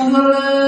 Shangaran.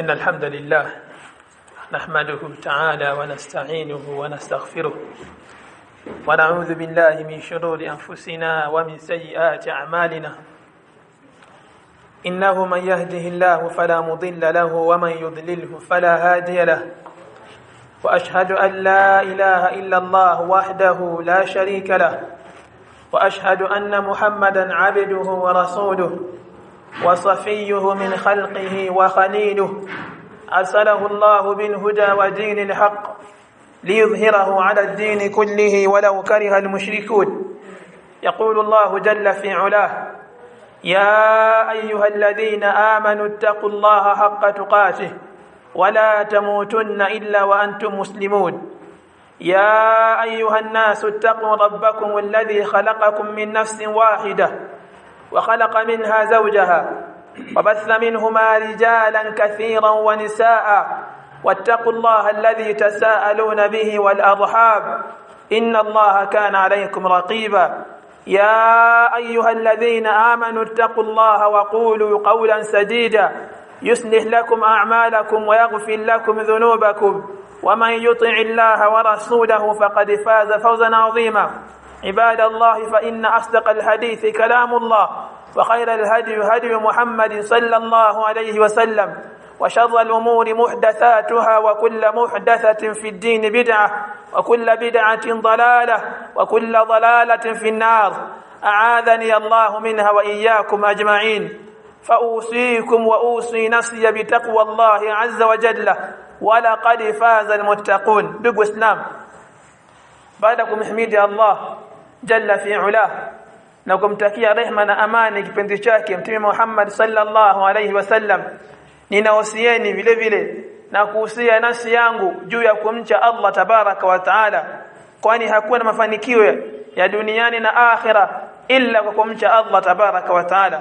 إن الحمد لله نحمده تعالى ونستعينه ونستغفره ونعوذ بالله من شرور أنفسنا ومن سيئات أعمالنا. إنه من يهده الله فلا مضل له ومن يضلله فلا هادي له. وأشهد أن لا إله إلا الله وحده لا شريك له. وأشهد أن محمدا عبده ورسوله. وصفيه من خلقه وخليله. أرسله الله بالهدى ودين الحق ليظهره على الدين كله ولو كره المشركون. يقول الله جل في علاه يا أيها الذين آمنوا اتقوا الله حق تقاته ولا تموتن إلا وأنتم مسلمون. يا أيها الناس اتقوا ربكم الذي خلقكم من نفس واحدة وخلق منها زوجها وبث منهما رجالا كثيرا ونساء واتقوا الله الذي تساءلون به والأضحاب إن الله كان عليكم رقيبا يا أيها الذين آمنوا اتقوا الله وقولوا قولا سديدا يصلح لكم أعمالكم ويغفر لكم ذنوبكم ومن يطع الله ورسوله فقد فاز فوزا عظيما عباد الله فإن أصدق الحديث كلام الله وخير الهدي هدي محمد صلى الله عليه وسلم وشر الأمور محدثاتها وكل محدثة في الدين بدعة وكل بدعة ضلالة وكل ضلالة في النار. أعاذني الله منها وإياكم أجمعين. فأوصيكم وأوصي نفسي بتقوى الله عز وجل. ولقد فاز المتقون. دق إسلام بعدكم حميد الله. Jalla fi ula na kumtakia rehma na amani kipenzi chake mtume Muhammad sallallahu alaihi wasallam ninawasieni vile vile na kuhusia nafsi yangu juu ya kumcha Allah tabaraka wa taala kwani hakuna mafanikio ya duniani na akhira illa kwa kumcha Allah tabaraka wa taala.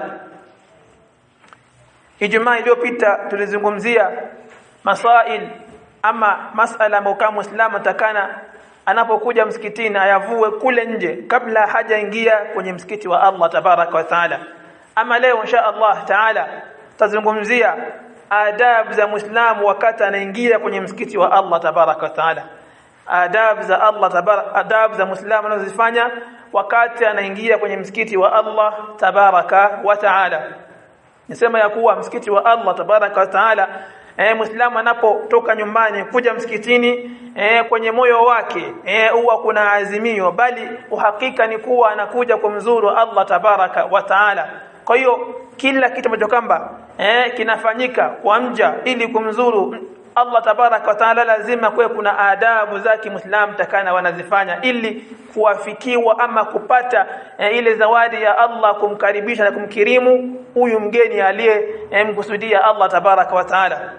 Ijumaa iliyopita tulizungumzia masail ama masala kama Muislamu atakana anapokuja msikitini ayavue kule nje kabla hajaingia kwenye msikiti wa Allah tabaraka wa taala. Ama leo insha Allah taala tazungumzia adabu za muislamu wakati anaingia kwenye msikiti wa Allah tabaraka wa taala. Adabu za Allah tabaraka adabu za muislamu anazozifanya wakati anaingia kwenye msikiti wa Allah tabaraka wa taala. Nisema ya kuwa msikiti wa Allah tabaraka wa taala eh, muislamu anapotoka nyumbani kuja msikitini eh, kwenye moyo wake eh, huwa kuna azimio bali uhakika ni kuwa anakuja kumzuru Allah tabaraka wa taala. Kwa hiyo kila kitu ambacho eh, kinafanyika kwa mja ili kumzuru Allah tabaraka wa taala lazima kuwe kuna adabu zake muislamu takana wanazifanya ili kuwafikiwa ama kupata eh, ile zawadi ya Allah kumkaribisha na kumkirimu huyu mgeni aliyemkusudia eh, Allah tabaraka wa taala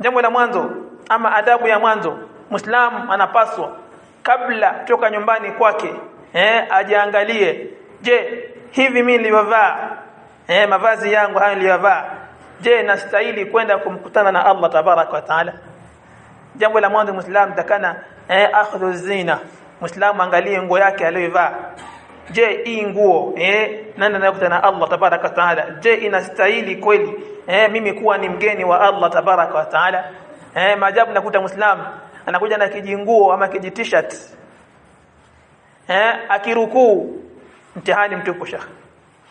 jambo la mwanzo ama adabu ya mwanzo muislam anapaswa kabla toka nyumbani kwake eh ajiangalie. Je hivi mimi nilivyovaa? Eh mavazi yangu hayo niliyovaa. Je nastahili kwenda kumkutana na Allah tabarak wa taala? Jambo la mwanzo muislam takana eh akhdhu zina. Muislam angalie nguo yake aliyovaa je hii nguo eh nani anayekutana na Allah tabaraka taala? Je inastahili kweli? Eh mimi kuwa ni mgeni wa Allah tabaraka taala? Eh maajabu nakuta muislamu anakuja na kijinguo ama kiji t-shirt eh akirukuu mtihani mtupu shekh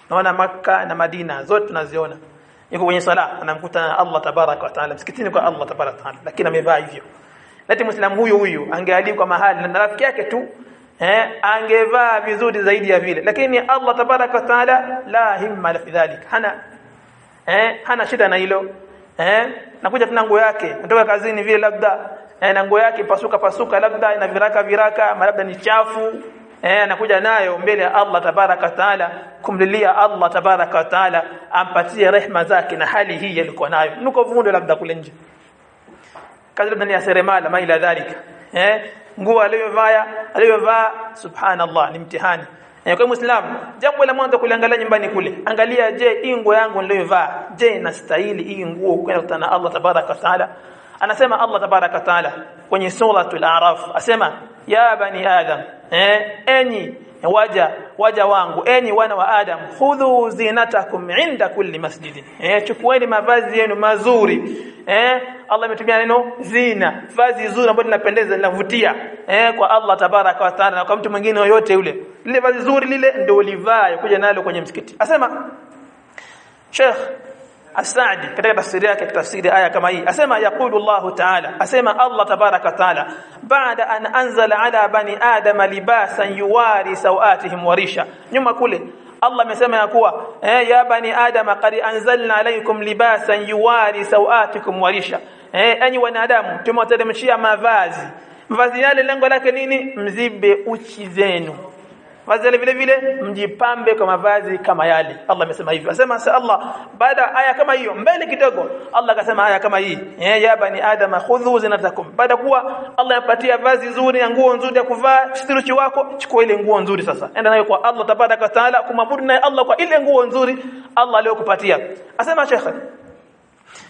naona maka na Madina zote tunaziona. Yuko kwenye sala anamkuta na Allah tabaraka wa taala. Msikitini kwa Allah tabaraka taala. Lakini amevaa hivyo. Lati muislamu huyu huyu angealikwa mahali na rafiki yake tu eh angevaa vizuri zaidi ya vile. Lakini Allah tabaraka taala la himma la fidhalik hana eh hana shida na hilo. Eh nakuja tuna nguo yake. Natoka kazini vile labda eh, na nguo yake pasuka pasuka labda ina viraka viraka labda ni chafu. Eh anakuja nayo mbele ya Allah tabaraka taala kumlilia Allah tabaraka taala ampatie rehma zake na hali hii alikuwa nayo. Nuko vundo labda kule nje. Kazi labda ni ya seremala ma ila dhalika. Eh nguo aliyovaa aliyovaa subhanallah ni mtihani. Kwa muislamu jambo la mwanzo kuliangalia nyumbani kule angalia je hii nguo yangu niliyovaa je inastahili hii nguo kwenda kutana Allah tabaraka taala? Anasema Allah tabaraka taala kwenye suratul a'raf asema ya bani adam eh enyi waja waja wangu enyi wana wa adam khudhu zinatakum inda kulli masjidin. Eh chukueni mavazi yenu mazuri. Eh Allah ametumia neno zina vazi zuri ambalo linapendeza linavutia. Eh kwa Allah tabaraka wa taala na kwa mtu mwingine yoyote yule. Lile vazi zuri lile ndio ulivaa kuja nalo kwenye msikiti. Asema Sheikh As-Sa'di katika tafsiri yake tafsiri aya kama hii asema yaqulu Allah ta'ala asema Allah tabaraka ta'ala baada an anzala ala bani adama libasan yuwari sawatihim warisha nyuma kule Allah amesema ya kuwa eh, ya bani adama qad anzalna alaykum libasan yuwari sawatikum warisha eh, enyi wanadamu tumewateremshia mavazi mavazi yale lengo lake nini mzibe uchi zenu vazi vile vile mjipambe kwa mavazi kama yale. Allah amesema hivyo. Asema sa Allah baada aya kama hiyo mbele kidogo. Allah akasema aya kama hii eh ya bani adam khudhu zinatakum. Baada kuwa Allah yapatia vazi nzuri na nguo nzuri ya kuvaa stiruchi wako chukua ile nguo nzuri sasa. Enda nayo kwa Allah tabaraka taala kumwabudu naye Allah kwa ile nguo nzuri Allah aliyokupatia. Asema shekhe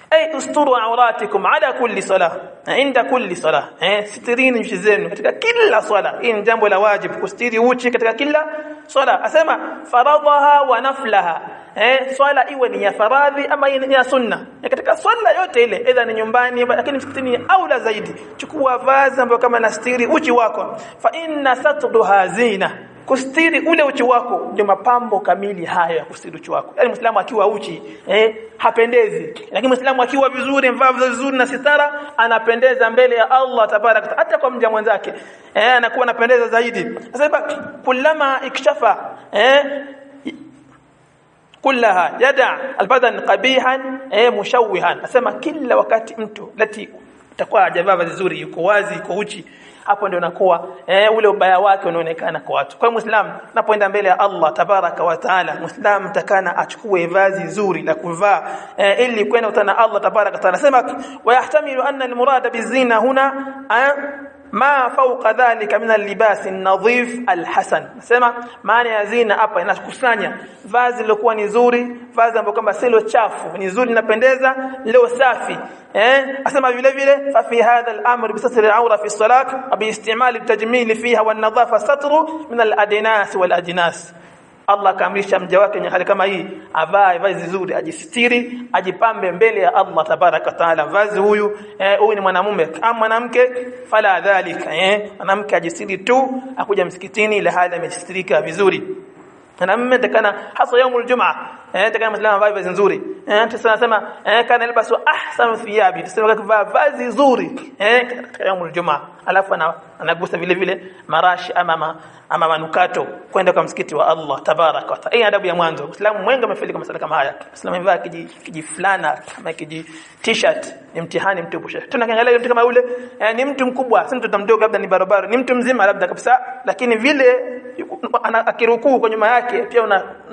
ay usturu awratikum ala kulli salah inda kulli salah eh sitirini nchi zenu katika kila swala hii ni jambo la wajibu kustiri uchi katika kila swala asema faradhaha wa naflaha eh swala iwe ni ya faradhi ama ni ya sunna katika swala yote ile aidha ni nyumbani lakini msikitini aula zaidi chukua vazi ambayo kama nastiri uchi wako fa inna satruha zina kustiri ule uchi wako. Ndio mapambo kamili hayo ya kustiri uchi wako. Yani muislamu akiwa uchi eh hapendezi. Lakini muislamu akiwa vizuri mvaa vizuri na sitara anapendeza mbele ya Allah tabarak hata kwa mja mwenzake eh anakuwa anapendeza zaidi. Sasa kullama ikshafa eh kulaha yada albadan qabihan eh mushawwihan nasema kila wakati mtu lati atakuwa hajavaa vizuri yuko wazi yuko uchi hapo ndio nakuwa eh, ule ubaya wake unaonekana kwa watu. Kwa Muislam napoenda mbele ya Allah tabaraka wa taala, Muislam takana achukue vazi zuri la kuvaa eh, ili kwenda utana Allah tabaraka taala. Sema wa yahtamilu anna almurada bizina huna eh, ma fawqa dhalika min al-libas an-nadhif al-hasan nasema maana ya zina hapa inakusanya vazi lilokuwa ni zuri vazi ambalo kama silo chafu ni zuri linapendeza leo safi eh asema vile vile fa fi hadha al-amr bi satr al-awra fi as-salat bi istimal at-tajmil fiha wa an-nadhafa satru min al-adnas wal-ajnas Allah akaamrisha mja wake hali kama hii avae vazi zuri ajisitiri ajipambe mbele ya Allah tabaraka taala. Vazi huyu eh, huyu ni mwanamume. Kama mwanamke fala dhalika eh. Mwanamke ajisitiri tu akuja msikitini ile hali amejisitirika vizuri. Mwanamume takana hasa yaumul jumaa eh takana muislamu avae vazi nzuri. Eh tunasema eh kana albasu ahsanu thiyabi. Tunasema kuvaa vazi nzuri. Eh katika yaumul jumaa alafu anagusa vile vile marashi ama ama manukato kwenda kwa msikiti wa Allah tabarak wa taala. Hii adabu ya mwanzo. Muislamu mwengi amefeli sala kama haya. Muislamu amevaa kiji kiji fulana kama kiji t-shirt. Ni mtihani mtupu. Tunakiangalia mtu kama yule eh, ni mtu mkubwa, si mtoto mdogo labda ni barabara, ni mtu mzima labda kabisa, lakini vile akirukuu kwa nyuma yake pia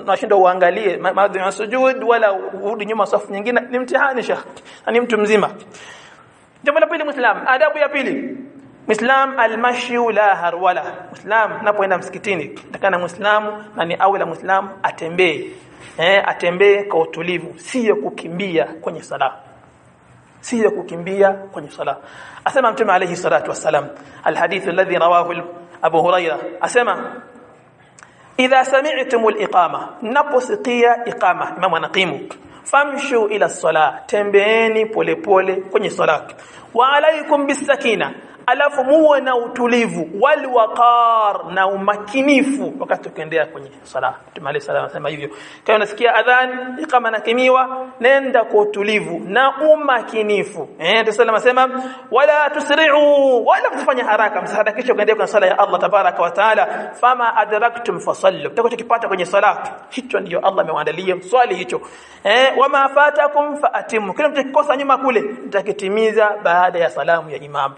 unashindwa uangalie maadhi ya sujud wala urudi nyuma safu nyingine, ni mtihani shekh. Ni mtu mzima. Jambo la pili Muislam, adabu ya pili Muislam almashi la harwala. Muislam napoenda msikitini, takana Muislamu na ni aula Muislamu atembee. Eh, atembee kwa utulivu, sio kukimbia kwenye sala. Sio kukimbia kwenye sala. Asema Mtume alayhi salatu wassalam, alhadith alladhi rawahu Abu Huraira, asema idha sami'tumul iqama naposikia iqama imamu anaqimu famshu ila salah tembeeni polepole kwenye sala wa alaikum bisakina alafu muwe na utulivu wal waqar na umakinifu. Wakati ukiendea kwenye sala tumali sala anasema hivyo. Kama unasikia adhan kama nakimiwa nenda kwa utulivu na umakinifu. Eh ndio sala anasema wala tusri'u wala kufanya haraka msahadakisha ukiendea kwenye sala ya Allah tabaraka wa taala. Fama adraktum fasallu. Utakachokipata kwenye sala hicho ndio Allah amewaandalia swali hicho. Eh wama fatakum faatimu kile mtakikosa nyuma kule mtakitimiza baada ya salamu ya imam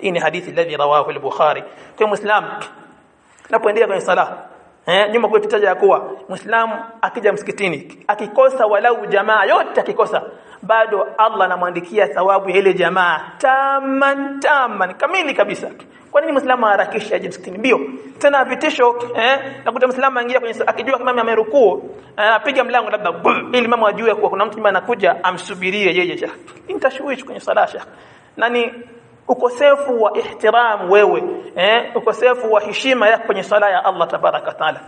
hii ni hadithi alladhi rawahu al-Bukhari. Kwa muislam napoendelea kwenye sala eh nyuma kwetu taja kuwa muislamu akija msikitini akikosa walau jamaa yote akikosa bado Allah anamwandikia thawabu ya ile jamaa taman taman kamili kabisa. Kwa nini muislamu harakisha aje msikitini? Mbio. Tena vitisho eh nakuta muislamu aingia kwenye akijua kama amerukuu anapiga mlango labda ili mama ajue kuwa kuna mtu anakuja amsubirie yeye shekh nitashuhishi kwenye sala shekh nani ukosefu wa ihtiram wewe eh? Ukosefu wa heshima yako kwenye sala ya Allah tabaraka taala.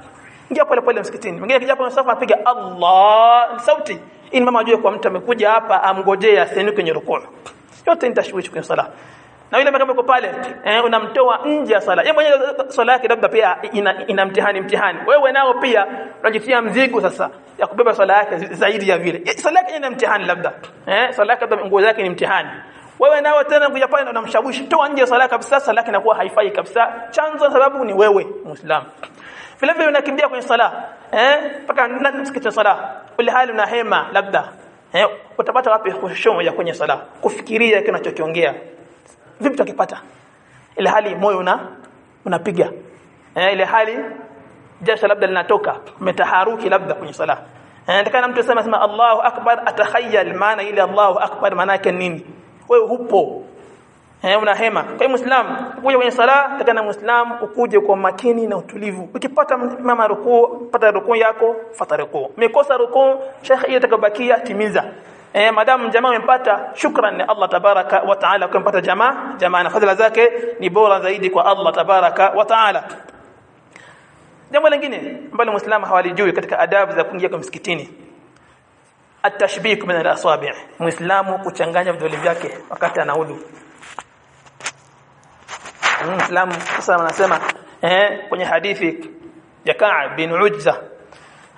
Ingia pole pole msikitini. Mwingine akija hapo safa apiga Allah! Sauti. Ili mama ajue kwa mtu amekuja hapa amgojee aseni kwenye rukuu. Yote nitashuhuisha kwenye sala na yule kama uko pale eh, unamtoa nje ya sala yeye mwenyewe sala yake labda pia ina, ina mtihani mtihani. Wewe nao pia unajitia mzigo sasa ya kubeba sala yake zaidi ya vile. Sala yake ina mtihani labda. Eh sala yake labda nguo zake ni mtihani wewe nawe tena kuja pale unamshawishi toa nje sala kabisa sala yake inakuwa haifai kabisa. Chanzo sababu ni wewe muislamu vile vile unakimbia kwenye sala eh paka msikiti sala. Ule hali una hema labda eh utapata wapi khushu ya kwenye sala? Kufikiria kinachokiongea vipi tukipata ile hali moyo una unapiga. Eh ile hali jasho labda linatoka umetaharuki labda kwenye sala. Eh ndikana mtu sema sema Allahu akbar atakhayyal maana ile Allahu akbar maana yake nini wewe hupo. Eh una hema. Kwa hiyo muislam ukuje kwenye sala takana muislam ukuje kwa makini na utulivu. Ukipata mama rukuu pata rukuu yako fata rukuu. Umekosa rukuu shekhi ile takabakia timiza. Eh madamu jamaa umempata shukran ni Allah tabaraka wa taala kumpata jamaa. Jamaa na fadhila zake ni bora zaidi kwa Allah tabaraka wa taala. Jambo lingine ambalo muislamu hawalijui katika adabu za kuingia kwa msikitini atashbik min al-asabi' muislamu kuchanganya vidole vyake wakati anaudhu muislamu sasa anasema eh kwenye hadithi ya Ka'b bin Ujza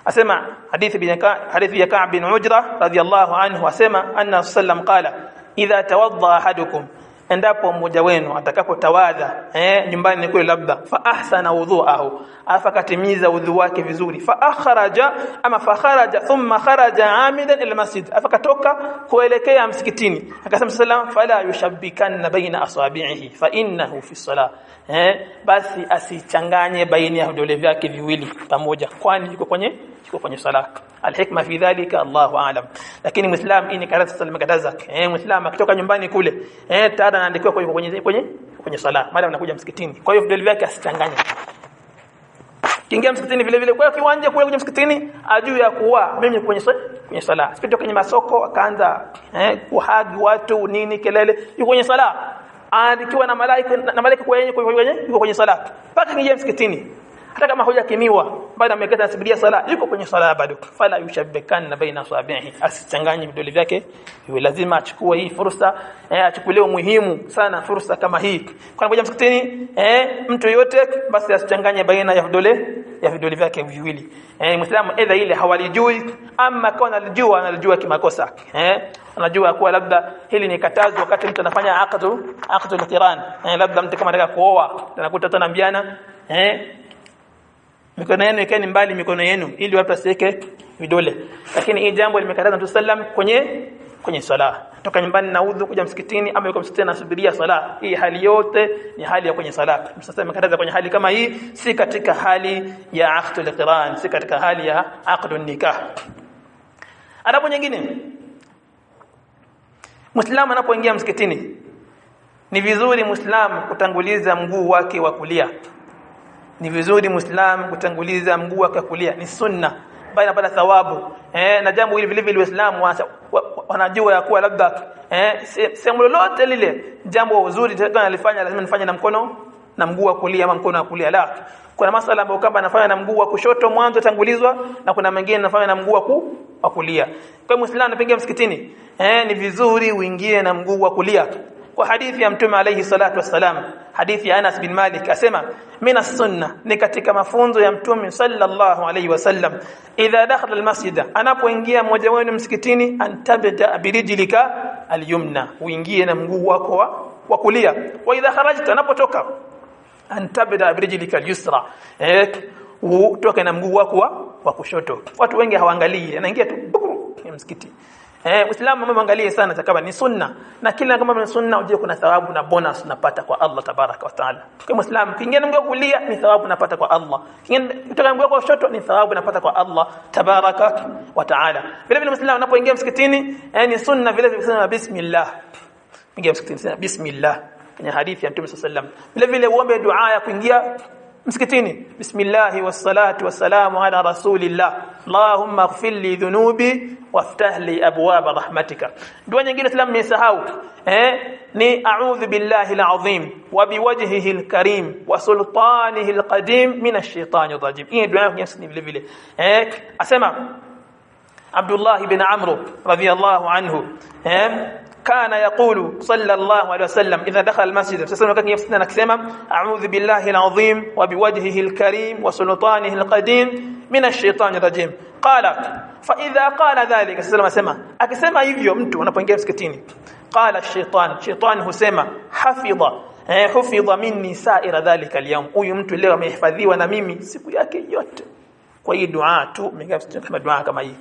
asema hadithi bin Ka'b hadithi ya Ka'b bin Ujra radiyallahu anhu asema anna sallam qala idha tawadda ahadukum endapo mmoja wenu atakapotawadha eh nyumbani kule labda fa ahsana wudhu'ahu afakatimiza udhu wake vizuri fa akhraja ama fa kharaja thumma kharaja amidan ila masjid afakatoka kuelekea msikitini akasema sallam fala yushabbikanna baina asabi'ihi fa innahu fi salah eh basi asichanganye baina ya vidole vyake viwili pamoja kwani yuko kwenye yuko kwenye sala. Alhikma fi dhalika Allahu aalam lakini muislam ini karata salimekataza eh muislam akitoka nyumbani kule eh tada anaandikiwa kwenye kwenye kwenye kwenye sala. Mara anakuja msikitini. Kwa hiyo vidole vyake asichanganye. Kiingia msikitini vile vile kwa kiwanja kule kwenye msikitini ajue ya kuwa mimi kwenye kwenye sala. Sipito kwenye masoko akaanza eh kuhagi watu nini kelele yuko kwenye sala aandikiwa na malaika na malaika kwa yeye yuko kwenye sala. Mpaka kiingia msikitini hata kama hujakimiwa bado amekata asibidia sala yuko kwenye sala bado. Fala yushabbikan baina sabihi asichanganye vidole vyake hiyo lazima achukue hii fursa eh, achukulie muhimu sana fursa kama hii. Kwa ngoja msikitini eh, mtu yote basi asichanganye baina ya vidole ya vidole vyake viwili. Eh, muislamu aidha ile hawalijui ama kwa analijua analijua kimakosa. Eh, anajua kuwa labda hili ni katazo wakati mtu anafanya aqdu aqdu al-qiran. Eh, labda mtu kama anataka kuoa anakuta tunaambiana eh mikono yenu ikaeni mbali mikono yenu ili watu asiweke vidole. Lakini hii jambo limekataza Mtume sallam kwenye kwenye sala toka nyumbani na udhu kuja msikitini ama yuko msikitini anasubiria sala hii hali yote ni hali ya kwenye sala sasa imekataza kwenye hali kama hii si katika hali ya aqdul qiran si katika hali ya aqdun nikah. Adabu nyingine. Muislamu anapoingia msikitini ni vizuri Muislamu kutanguliza mguu wake wa kulia ni vizuri muislam kutanguliza mguu wake kulia. Ni sunna. Bali anapata thawabu. Eh na jambo hili vile vile waislamu wanajua ya kuwa labda eh sehemu lolote lile jambo uzuri tunalifanya lazima nifanye na mkono na mguu wa kulia ama mkono wa kulia. La kuna masala ambayo kama anafanya na mguu wa kushoto mwanzo tangulizwa na kuna mengine anafanya na mguu wa ku wa kulia. Kwa muislamu anapiga msikitini. Eh ni vizuri uingie na mguu wa kulia kwa hadithi ya mtume alayhi salatu wassalam hadithi ya Anas bin Malik asema mina sunna ni katika mafunzo ya mtume sallallahu alaihi wasallam idha dakhala almasjida anapoingia mmoja wenu msikitini antabda birijlika alyumna uingie na mguu wako wa, kulia. Wa idha kharajta anapotoka antabda birijlika alyusra eh utoke na mguu wako wa, wa kushoto. Watu wengi hawaangalii anaingia tu msikiti Eh, Uislamu mwangalie sana takaba ni sunna na kila kama ni sunna unje kuna thawabu na bonus unapata kwa Allah tabaraka wa taala. Kwa Muislamu kingine mguu kulia ni thawabu unapata kwa Allah. Kingine kutoka kwa shoto ni thawabu unapata kwa Allah tabaraka wa taala. Vile vile Muislamu unapoingia msikitini eh, ni sunna vile vile kusema bismillah. Ingia msikitini bismillah. Kwenye hadithi ya Mtume sallallahu alaihi wasallam. Vile vile uombe dua ya kuingia msikitini. Bismillahi wassalatu wassalamu ala rasulillah. Allahumma ighfir li dhunubi waftah li abwaba rahmatika. Dua nyingine islam nimesahau eh ni a'udhu billahi alazim wa biwajhihi alkarim wa sultanihi alqadim min ash-shaytanir rajim hii dua yake ni vile vile. Eh asema Abdullah ibn Amr radiyallahu anhu eh كان يقول صلى الله عليه وسلم إذا دخل المسجد فسلم كان يفسدنا نكسما أعوذ بالله العظيم وبوجهه الكريم وسلطانه القديم من الشيطان الرجيم. قال فإذا قال ذلك سلم سما أكسما يبيو أمتو ونبقى كتيني قال الشيطان شيطان هسما حفظ إيه، حفظ مني سائر ذلك اليوم. أو يمتو اللي رمي حفظي ونميمي سيكو يأكي يوت. كوي دعاء تو ميقابس جنكما دعاء كما يبيو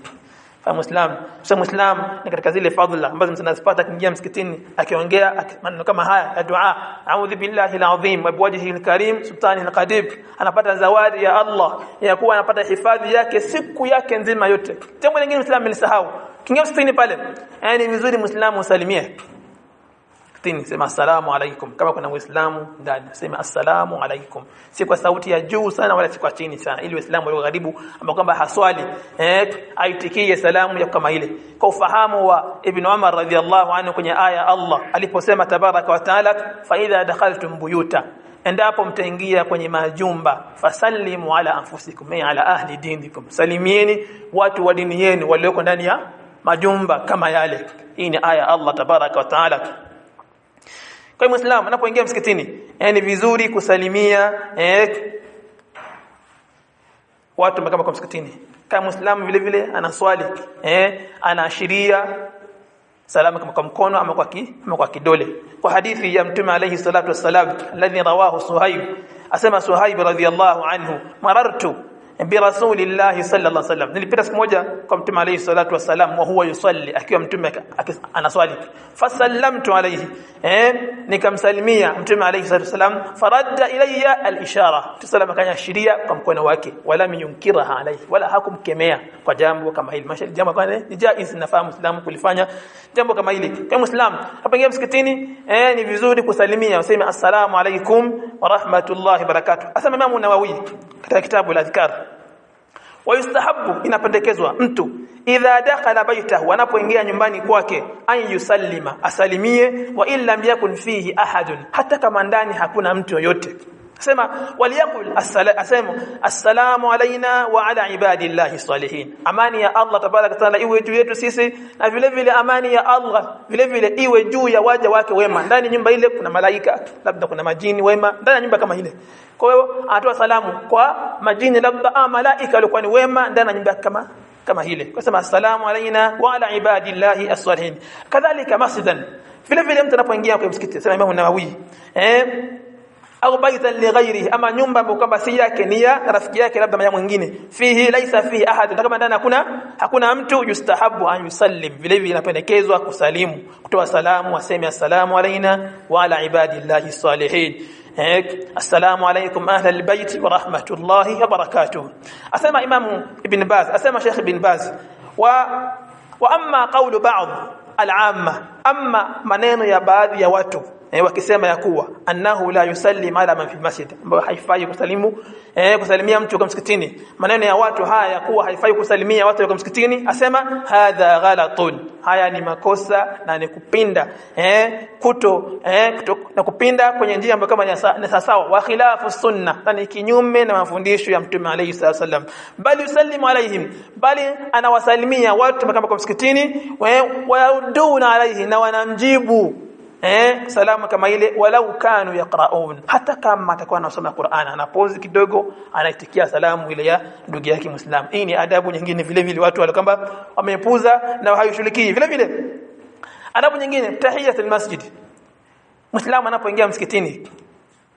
fa muislam. Sasa muislam ni katika zile fadhila ambazo mtu anazipata msikitini akiongea maneno kama haya ya dua. A'udhu billahi alazim wa biwajhihi alkarim sultani alqadib. Anapata zawadi ya Allah ya kuwa anapata hifadhi yake siku yake nzima yote. Jambo lingine muislam alisahau kiingia msikitini pale. Yani vizuri muislamu usalimie msikitini sema assalamu alaikum. Kama kuna muislamu ndani sema assalamu alaikum. Si kwa sauti ya juu sana wala si kwa chini sana. Ili waislamu walio karibu ambao kwamba haswali eh aitikie salamu ya kama ile. Kwa ufahamu wa ibn Umar radhiallahu anhu kwenye aya Allah aliposema tabaraka wa taala fa idha dakhaltum buyuta. Endapo mtaingia kwenye majumba fasallimu ala anfusikum ya ala ahli dinikum. Salimieni watu wa dini yenu walioko ndani ya majumba kama yale. Hii ni aya Allah tabaraka wa taala kwa muislamu anapoingia msikitini eh, ni vizuri kusalimia eh, watu kama kwa msikitini. Kama muislamu vile vile anaswali eh, anaashiria salamu kama kwa mkono ama kwa ki, ama kwa kidole. Kwa hadithi ya mtume alayhi salatu wassalam alladhi rawahu suhaib asema suhaib radhiyallahu anhu marartu برسول الله صلى الله عليه وسلم. نلبي رسم وجه كم تم عليه الصلاة والسلام وهو يصلي أكيد أم تمك أنا سؤالك فسلمت عليه إيه نكم سلمية أم تم عليه الصلاة والسلام فرد إلي الإشارة تسلم كان الشريعة كم كنا واقع ولم ينكرها عليه ولا حكم كمية قدام وكم هيل مشي جام كان نجا إذا نفع مسلم كل فانيا جام كم هيل كم مسلم أبغى جيب سكتيني إيه كسلمية وسيم السلام عليكم ورحمة الله وبركاته أسمع ما منا وويك كتاب الأذكار wayustahabu inapendekezwa mtu. Idha dakhala baitahu anapoingia nyumbani kwake an yusallima asalimie wa illa yakun fihi ahadun. Hata kama ndani hakuna mtu yoyote sema waliyakul asema assalamu alaina wa ala ibadillahi salihin. Amani ya Allah tabaraka taala iwe juu yetu sisi na vile vile amani ya Allah vile vile iwe juu ya waja wake wema. Ndani nyumba ile kuna malaika labda kuna majini wema ndani ya nyumba kama ile. Kwa hiyo anatoa salamu kwa majini labda ah malaika walikuwa ni wema ndani ya nyumba kama kama hile kusema assalamu alaina wa ala ibadillahi as-salihin. Kadhalika masjidan. Vile vile mtu anapoingia kwa msikiti sema Imam Nawawi eh au baitan li ghairihi ama nyumba ambayo kwamba si yake ni ya rafiki yake labda mwingine fihi laisa fihi ahad kama ndani hakuna hakuna mtu yustahabu an yusallim vile vile inapendekezwa kusalimu kutoa salamu aseme assalamu alaina wa ala ibadillahi salihin assalamu alaykum ahla albayt wa rahmatullahi wa barakatuh asema imam ibn baz asema sheikh ibn baz wa wa amma qawlu ba'd al-amma amma maneno ya baadhi ya watu eh, wakisema ya kuwa annahu la yusallim ala man fi masjid ambayo haifai kusalimu eh, kusalimia mtu kwa msikitini. Maneno ya watu haya ya kuwa haifai kusalimia watu kwa msikitini asema hadha ghalatun. Haya ni makosa na ni kupinda eh, kuto eh, kuto, na kupinda kwenye njia ambayo kama ni sawa wa khilafu sunna na ni kinyume na mafundisho ya mtume alayhi sallam bali yusallimu alaihim bali anawasalimia watu kama kwa msikitini wa wayuduna alaihi na wanamjibu eh salamu kama ile walau kanu yaqraun. Hata kama atakuwa anasoma Qur'an anapozi kidogo anaitikia salamu ile ya ndugu yake Muislam hii ni adabu nyingine vile vile watu wale kwamba wamepuza na hayushiriki vile vile adabu nyingine tahiyatul masjid. Muislamu anapoingia msikitini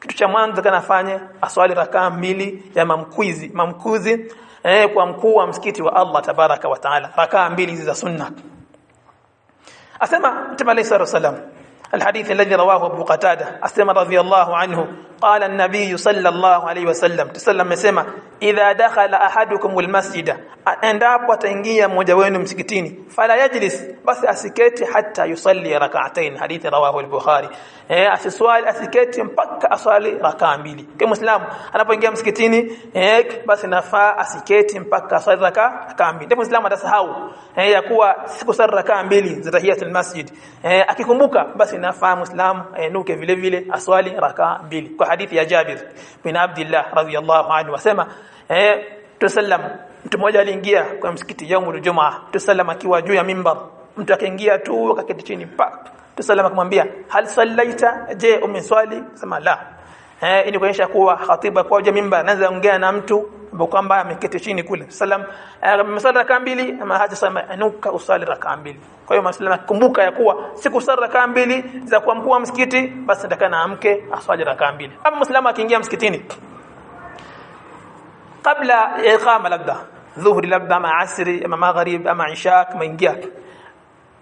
kitu cha mwanzo kanafanye aswali rakaa mbili ya mamkuizi mamkuzi eh, kwa mkuu wa msikiti wa Allah tabaraka wa taala. Rakaa mbili za sunna. Asema mtume alayhi salatu الحديث الذي رواه أبو قتادة اسمع رضي الله عنه قال النبي صلى الله عليه وسلم تسلم mesema idha dakhala ahadukum almasjida endapo ataingia mmoja wenu msikitini fala yajlis basi asiketi hatta yusalli rak'atayn hadithi rawahu al-bukhari. Eh asiswali asiketi mpaka aswali rak'a mbili. Kwa muislamu anapoingia msikitini eh basi nafaa asiketi mpaka aswali rak'a mbili. Ndipo muislamu atasahau eh ya kuwa siku sala rak'a mbili za tahiyatul masjid eh akikumbuka basi nafaa muislamu ainuke vile vile aswali rak'a mbili. Kwa hadithi ya Jabir bin Abdullah radhiyallahu anhu wasema eh tusallam. Mtu mmoja aliingia kwa msikiti yaumul jumaa tusallam akiwa juu ya mimbar. Mtu akaingia tu akaketi chini pa. Tusallam akamwambia hal sallaita? Je umeswali? Sema la. Eh ili kuonyesha kuwa khatiba kwa juu mimbar anaanza ongea na mtu kwamba ameketi chini kule. Salam amesali raka mbili ama haja sema anuka usali raka mbili. Kwa hiyo masalama kumbuka ya kuwa siku sala raka mbili za kuamkua msikiti basi ndakana amke aswali raka mbili. Ama muislamu akiingia msikitini kabla ya iqama labda dhuhri labda ama asri ama maghrib ama isha kama ingia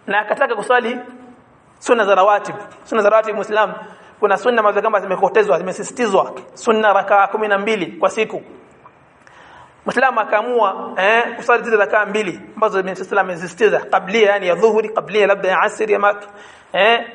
na akataka kusali sunna za rawatib sunna za rawatib muislam kuna sunna ambazo kama zimekotezwa zimesisitizwa sunna rakaa mbili kwa siku. Muislamu akaamua eh kusali zile rakaa mbili ambazo Muislamu amesisitiza kablia yani ya dhuhuri kablia labda ya asri ama eh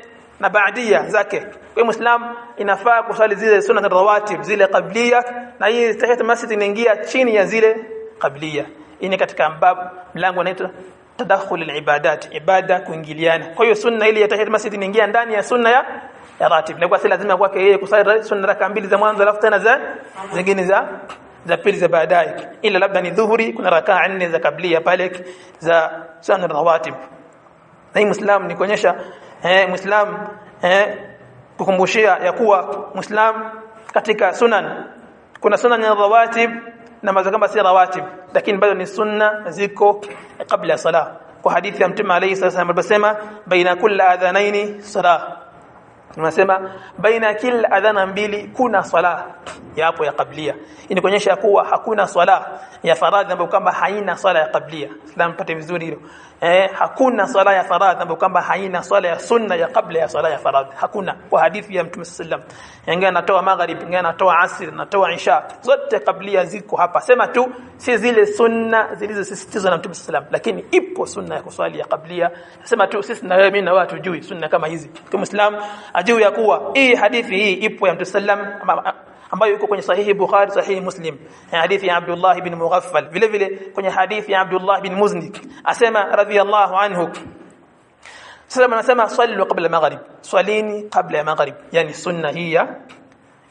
na baadia zake. Kwa muislam inafaa kusali zile sunna rawatib zile kablia na hii tahiyat masjid inaingia chini ya zile kablia ini katika mbabu mlango unaitwa tadakhul alibadat ibada kuingiliana. Kwa hiyo sunna ile ya tahiyat masjid inaingia ndani ya sunna ya ya ratib na kwa si lazima kwake yeye kusali sunna raka mbili za mwanzo alafu tena za zingine za za pili za baadaye. Ila labda ni dhuhuri kuna rakaa nne za kablia pale za sunna rawatib. Na hii muislam ni kuonyesha eh muislam eh kukumbushia ya kuwa muislam katika sunan kuna sunan ya rawatib na mazo kama si rawatib lakini bado ni sunna ziko kabla ya sala kwa hadithi ya mtume alayhi sallam alibasema baina kulli adhanaini sala tunasema baina kila adhana mbili kuna swala yapo ya kablia ni kuonyesha kuwa hakuna swala ya faradhi ambayo kwamba haina swala ya kablia islam pate vizuri hilo eh hakuna swala ya faradhi ambayo kwamba haina swala ya sunna ya kabla ya swala ya faradhi. Hakuna. Kwa hadithi ya mtume sallam yangia anatoa maghrib yangia anatoa asr anatoa isha. Zote kablia ziko hapa. Sema tu si zile sunna zilizosisitizwa na mtume sallam lakini ipo sunna ya kuswali ya kablia sema tu sisi na wewe mimi na watu jui sunna kama hizi. Kwa muislam ajue ya kuwa hii hadithi hii ipo ya mtume sallam ambayo iko kwenye sahihi Bukhari sahihi Muslim hadithi ya Abdullah ibn Mughaffal vile vile kwenye hadithi ya Abdullah ibn Muznik asema radhiyallahu anhu sasa anasema sallu qabla maghrib swalini qabla ya maghrib yani sunna hii ya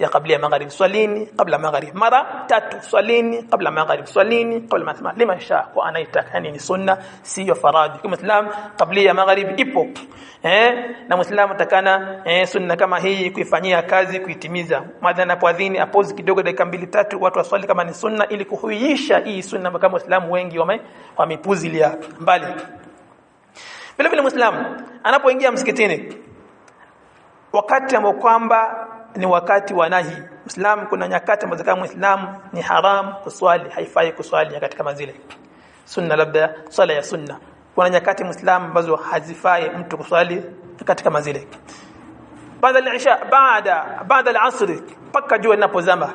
ya kabla ya magharibi swalini kabla magharibi mara tatu swalini kabla magharibi swalini kabla maghrib lima sha kwa anaitaka yani ni sunna sio faradhi. Kama muislam kabla ya magharibi ipo. Eh na muislamu takana eh, sunna kama hii kuifanyia kazi kuitimiza. Madha poadhini apozi kidogo dakika mbili tatu watu waswali kama ni sunna ili kuhuisha hii sunna kama waislamu wengi wame wamepuzilia mbali. Vile vile muislamu anapoingia msikitini wakati ambao kwamba ni wakati wa nahi. Muislamu kuna nyakati ambazo kama Muislamu ni haram kuswali haifai kuswali nyakati kama zile. Sunna labda swala ya sunna. Kuna nyakati Muislamu ambazo hazifai mtu kuswali nyakati kama zile. Baada al-isha baada baada al-asr paka jua linapozama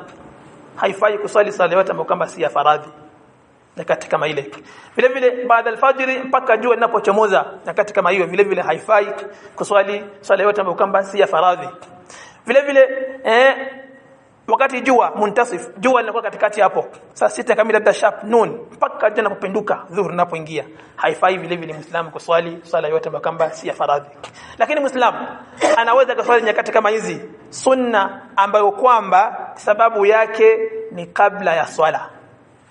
haifai kuswali swala yote ambayo kama si ya faradhi nyakati kama ile. Vile vile baada alfajiri mpaka jua linapochomoza nyakati kama hiyo vile vile haifai kuswali swala yote ambayo kwamba si ya faradhi vile vile eh, wakati jua muntasif jua linakuwa katikati hapo. Saa sita kamili labda sharp noon mpaka jana kupinduka dhuhur linapoingia. Haifai vile vile muislamu kuswali swala yote makamba si ya faradhi. Lakini muislamu anaweza kuswali nyakati kama hizi. Sunna ambayo kwamba sababu yake ni kabla ya swala.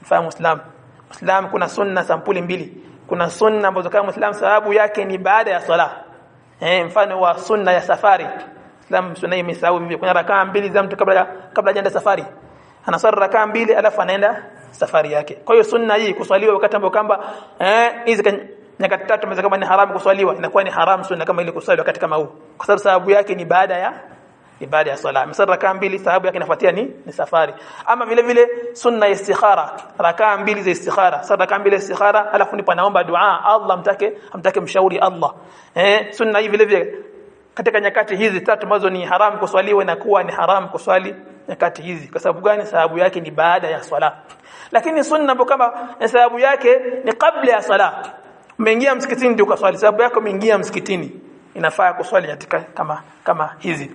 Mfahamu muislamu muislamu kuna sunna sampuli mbili. Kuna sunna ambazo kama muislamu sababu yake ni baada ya swala. Eh mfano wa sunna ya safari Islam sunna imesahau hivyo kuna rakaa mbili za mtu kabla kabla hajaenda safari. Anasali rakaa mbili alafu anaenda safari yake. Kwa hiyo sunna hii kuswaliwa wakati ambao kwamba eh hizi nyakati tatu mzee kama ni haramu kuswaliwa inakuwa ni haramu sunna kama ile kuswali wakati kama huu. Kwa sababu sababu yake ni baada ya ni baada ya swala. Msali rakaa mbili sababu yake inafuatia ni ni safari. Ama vile vile sunna istikhara. Rakaa mbili za istikhara. Sasa rakaa mbili istikhara alafu nipo naomba dua. Allah mtake amtake mshauri Allah. Eh sunna hii vile vile katika nyakati hizi tatu ambazo ni haramu kuswaliwa inakuwa ni haramu kuswali nyakati hizi. Kwa sababu gani? Sababu yake ni baada ya swala. Lakini sunna ambapo kama sababu yake ni kabla ya swala. Umeingia msikitini ndio ukaswali. Sababu yako umeingia msikitini. Inafaa kuswali katika kama kama hizi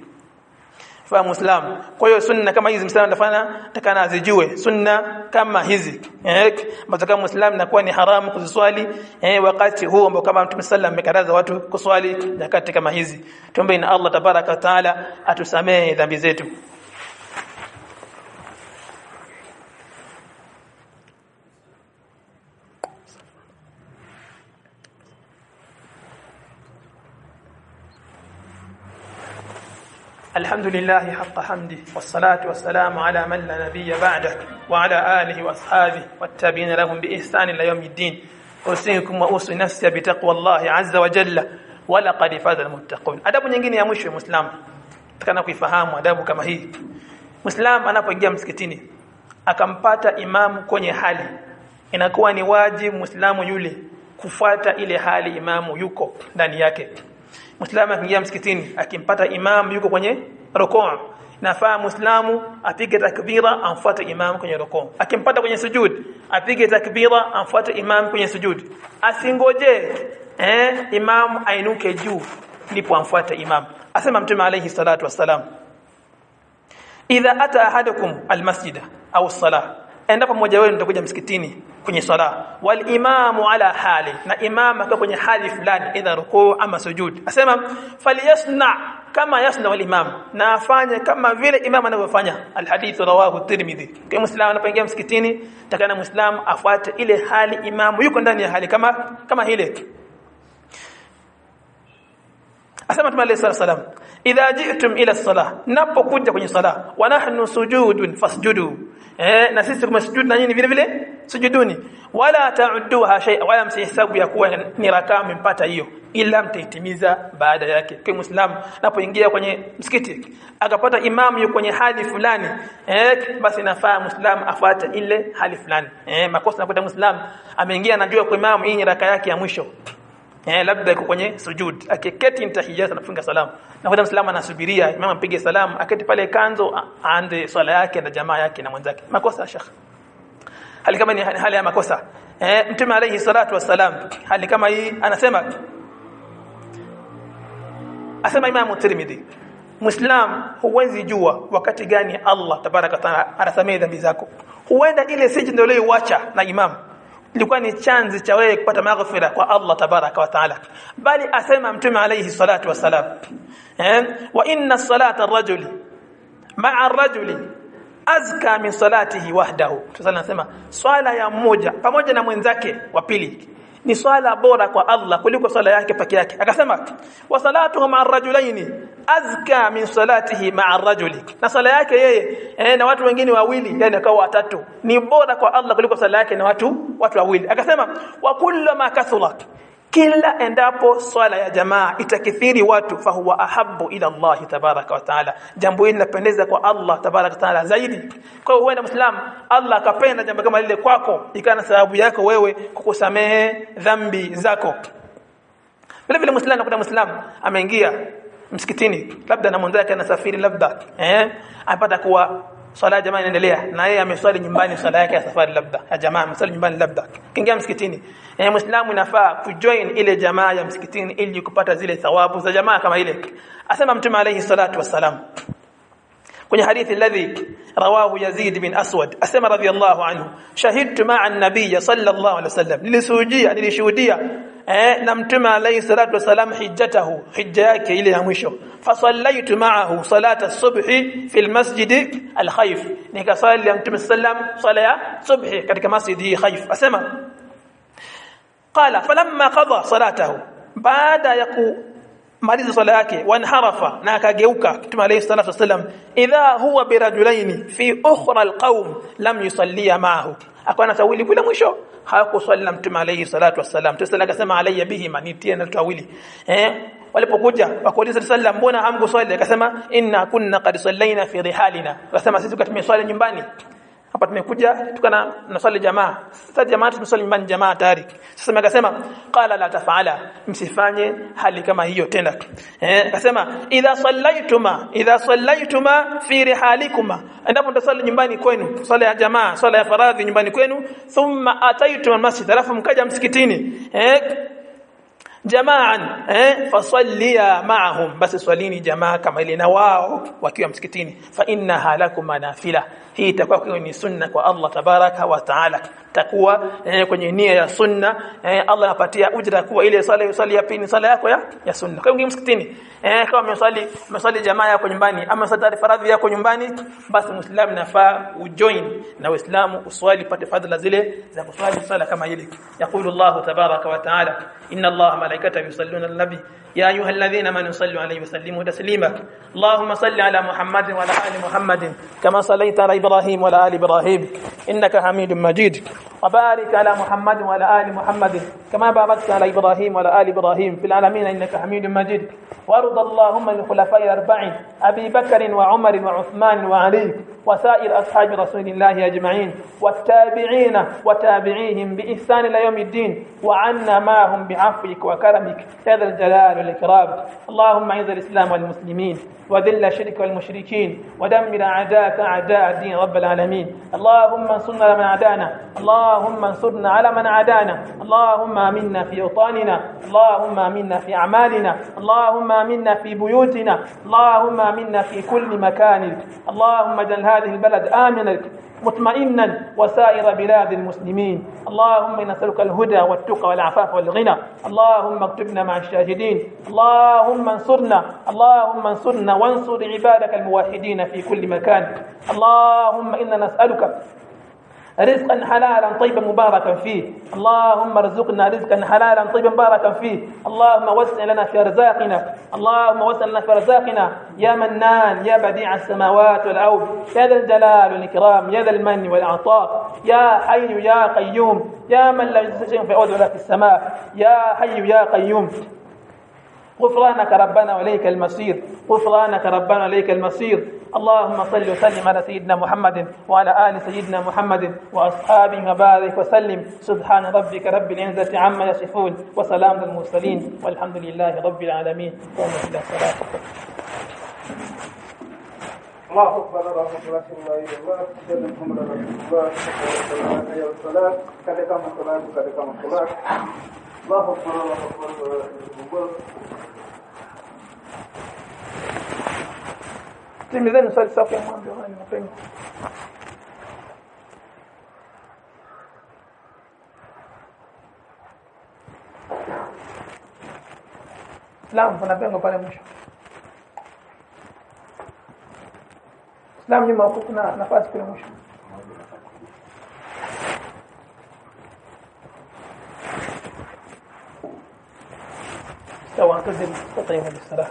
fa muislam kwa hiyo sunna kama hizi msana tafana takana azijue sunna kama hizi. Eh ambazo kama muislamu inakuwa ni haramu kuziswali. Eh wakati huo ambao kama mtume sallam amekataza watu kuswali nyakati kama hizi. Tuombe na Allah tabaraka taala atusamee dhambi zetu الحمد لله حق حمده والصلاة والسلام على من لا نبي بعده وعلى آله وأصحابه والتابعين لهم بإحسان إلى يوم الدين أوصيكم وأوصي نفسي بتقوى الله عز وجل ولقد فاز المتقون adabu nyingine ya mwisho muislam tukana kuifahamu adabu kama hii muislam anapoingia msikitini akampata imamu kwenye hali inakuwa ni wajibu muislamu yule kufuata ile hali imamu yuko ndani yake Muislamu akiingia msikitini akimpata imam yuko kwenye rukuu. Nafaa muislamu apige takbira amfuate imam kwenye rukuu. Akimpata kwenye sujud apige takbira amfuate imam kwenye sujud. Asingoje eh imam ainuke juu ndipo amfuate imam. Asema mtume alayhi salatu wassalam idha ata ahadukum almasjida au salah endapo mmoja wenu mtakuja msikitini kwenye sala wal imamu ala hali. Na imam akiwa kwenye hali fulani idha rukuu ama sujud. Asema falyasna kama yasna wal imam. Na afanye kama vile imam anavyofanya. Al hadith rawahu tirmidhi. Kwa muislamu anapoingia msikitini takana muislamu afuate ile hali imam yuko ndani ya hali kama kama ile asema Mtume alayhi salam idha ji'tum ila as-salah napokuja kwenye sala wa nahnu sujudun fasjudu. Eh na sisi tumesujud na nyinyi vile vile? Sujuduni. Wala ta'udduha shay'a wala msihesabu ya kuwa ni rakaa mpata hiyo ila mtaitimiza baada yake. Kwa muislamu napoingia kwenye msikiti akapata imamu yuko kwenye hali fulani eh basi nafaa muislamu afuate ile hali fulani. Eh makosa nakuta muislamu ameingia anajua kwa imamu hii ni raka yake ya mwisho eh labda yuko kwenye sujud akiketi intahiyat anafunga salamu. Na kwa muislamu anasubiria imam apige salamu aketi pale kanzo aanze swala yake na jamaa yake na mwenzake. Makosa shekh hali kama ni hali ya makosa. Eh mtume alayhi salatu wassalam hali kama hii anasema asema imam tirmidhi muislam huwezi jua wakati gani Allah tabaraka taala anasamehe dhambi zako. Huenda ile sijda ndio uliyoacha na imam ilikuwa ni chanzi cha wewe kupata maghfira kwa Allah tabaraka wa taala. Bali asema mtume alayhi salatu wasalam eh wa inna salata ar-rajuli ma'a ar-rajuli azka min salatihi wahdahu. Sasa sema swala ya mmoja pamoja na mwenzake wa pili ni swala bora kwa Allah kuliko swala yake peke yake. Akasema wa salatu ma'a ar-rajulaini azka min salatihi ma'a ar-rajuli na swala yake yeye eh, na watu wengine wawili yani akawa watatu. Ni bora kwa Allah kuliko swala yake na watu watu wawili. Akasema wa kullu ma kathura kila endapo swala ya jamaa itakithiri watu fahuwa ahabbu ila Allah tabaraka wa taala. Jambo hili linapendeza kwa Allah tabaraka wa taala zaidi. Kwa hiyo wewe muislam Allah akapenda jambo kama lile kwako ikana sababu yako wewe kukusamehe dhambi zako. Vile vile muislam kuna muislam ameingia msikitini labda na mwenzake anasafiri labda eh apata kuwa swala jamaa inaendelea na yeye ameswali nyumbani swala yake ya safari labda ya jamaa ameswali nyumbani labda kiingia msikitini eh muislamu inafaa kujoin ile jamaa ya msikitini ili kupata zile thawabu za jamaa kama ile asema mtume alayhi salatu wassalam kwenye hadithi alladhi rawahu Yazid bin Aswad asema radhiyallahu anhu shahidtu ma'a an-nabiy sallallahu alayhi wasallam nilishuhudia nilishuhudia eh na mtume alayhi salatu wasalam hijjatahu hijja yake ile ya mwisho fasallaitu ma'ahu salata as-subhi fi al-masjid al-khayf nikasali ya mtume sallam sala ya subhi katika masjidi khayf asema qala falamma qada salatahu baada ya maliza swala yake wanharafa na akageuka mtume alayhi salatu wasallam idha huwa birajulaini fi ukhra alqaum lam yusallia ma'ahu akawa tawili kule mwisho. Hakuswali na mtume alayhi salatu wasallam tusala akasema alayya bihi manitia na tawili. Eh? Walipokuja wakauliza sallam mbona hamkuswali? Akasema inna kunna qad sallaina fi rihalina akasema sisi tumeswali nyumbani hapa tumekuja tukana naswali jamaa. Sasa jamaa tumeswali nyumbani jamaa tayari. Sasa akasema qala la tafala. Msifanye hali kama hiyo tena eh akasema idha sallaituma idha sallaituma fi rihalikuma. Endapo mtasali nyumbani kwenu swala ya jamaa swala ya faradhi nyumbani kwenu thumma ataitum almasjid. Alafu mkaja msikitini. Eh jamaan eh fasallia ma'ahum. Basi swalini jamaa kama ile na wao wakiwa msikitini. Fa inna lakum nafila hii itakuwa ni sunna kwa Allah tabaraka wa taala. Takuwa eh, kwenye nia ya sunna eh, Allah anapatia ujira kuwa ile swala usali ya pili sala yako ya, ya sunna. Kwa msikitini eh, kama umeswali umeswali jamaa yako nyumbani ama sadari faradhi yako nyumbani basi muislamu nafaa ujoin na uislamu uswali pate fadhila zile za kuswali sala kama ile. Yaqulu Allah tabaraka wa taala inna Allah yusalluna ala nabi يا أيها الذين آمنوا صلوا عليه وسلموا تسليما. اللهم صل على محمد وعلى آل محمد كما صليت على إبراهيم وعلى آل إبراهيم. إنك حميد مجيد. وبارك على محمد وعلى آل محمد كما باركت على إبراهيم وعلى آل إبراهيم في العالمين. إنك حميد مجيد. وارض اللهم للخلفاء الأربعين أبي بكر وعمر وعثمان وعلي. وسائر أصحاب رسول الله أجمعين والتابعين وتابعيهم بإحسان إلى يوم الدين وعنا معهم بعفوك وكرمك يا ذا الجلال والإكرام. اللهم أعز الإسلام والمسلمين وذل الشرك والمشركين ودمر أعداءك أعداء الدين رب العالمين. اللهم انصرنا على من عادانا اللهم انصرنا على من عادانا. اللهم آمنا في أوطاننا اللهم آمنا في أعمالنا اللهم آمنا في بيوتنا اللهم آمنا في كل مكان. اللهم اجعل هذه البلد آمنا مطمئنا وسائر بلاد المسلمين. اللهم نسألك الهدى والتقى والعفاف والغنى. اللهم اكتبنا مع الشاهدين. اللهم انصرنا. اللهم انصرنا وانصر عبادك الموحدين في كل مكان. اللهم إنا نسألك رزقا حلالا طيبا مباركا فيه. اللهم ارزقنا رزقا حلالا طيبا مباركا فيه. اللهم وسع لنا في ارزاقنا اللهم وسع لنا في ارزاقنا يا منان يا بديع السماوات والأرض. يا ذا الجلال والإكرام. يا ذا المن والعطاء يا حي يا قيوم. يا من لا يجوز شيء في الأرض ولا في السماء. يا حي يا قيوم. غفرانك ربنا واليك المصير. غفرانك ربنا واليك المصير. اللهم صل وسلم على سيدنا محمد وعلى آل سيدنا محمد وأصحابه وبارك وسلم. سبحان ربك رب العزة عما يصفون وسلام المرسلين والحمد لله رب العالمين. قوموا إلى صلاة الله أكبر رحمة الله الله. اكبر الله اكبر الله. اكبر الله اكبر الله اكبر الله اكبر الله أكبر الله أكبر الله أكبر. Timizeni swali safu ya mwanzo haya mapema Islam kuna pengo pale mwisho Islam nyuma huko kuna nafasi kule mwisho سواء تدري تطيب بالصلاة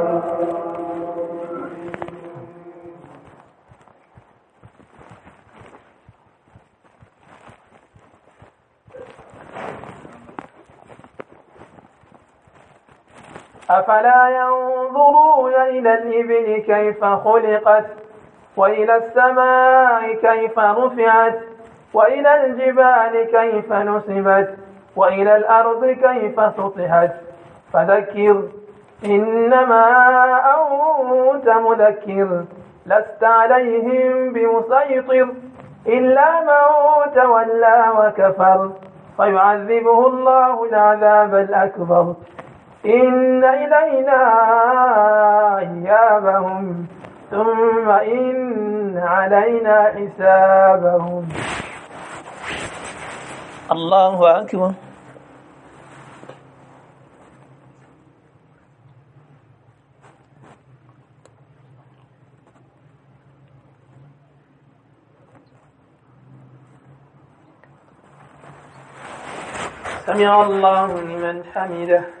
أفلا ينظرون إلى الإبل كيف خلقت وإلى السماء كيف رفعت وإلى الجبال كيف نصبت وإلى الأرض كيف سطحت فذكر إنما أنت مذكر لست عليهم بمسيطر إلا من تولى وكفر فيعذبه الله العذاب الأكبر إن إلينا إيابهم ثم إن علينا حسابهم. الله أكبر. سمع الله لمن حمده.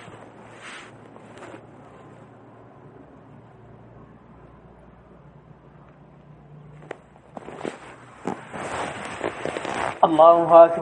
ما هو کہ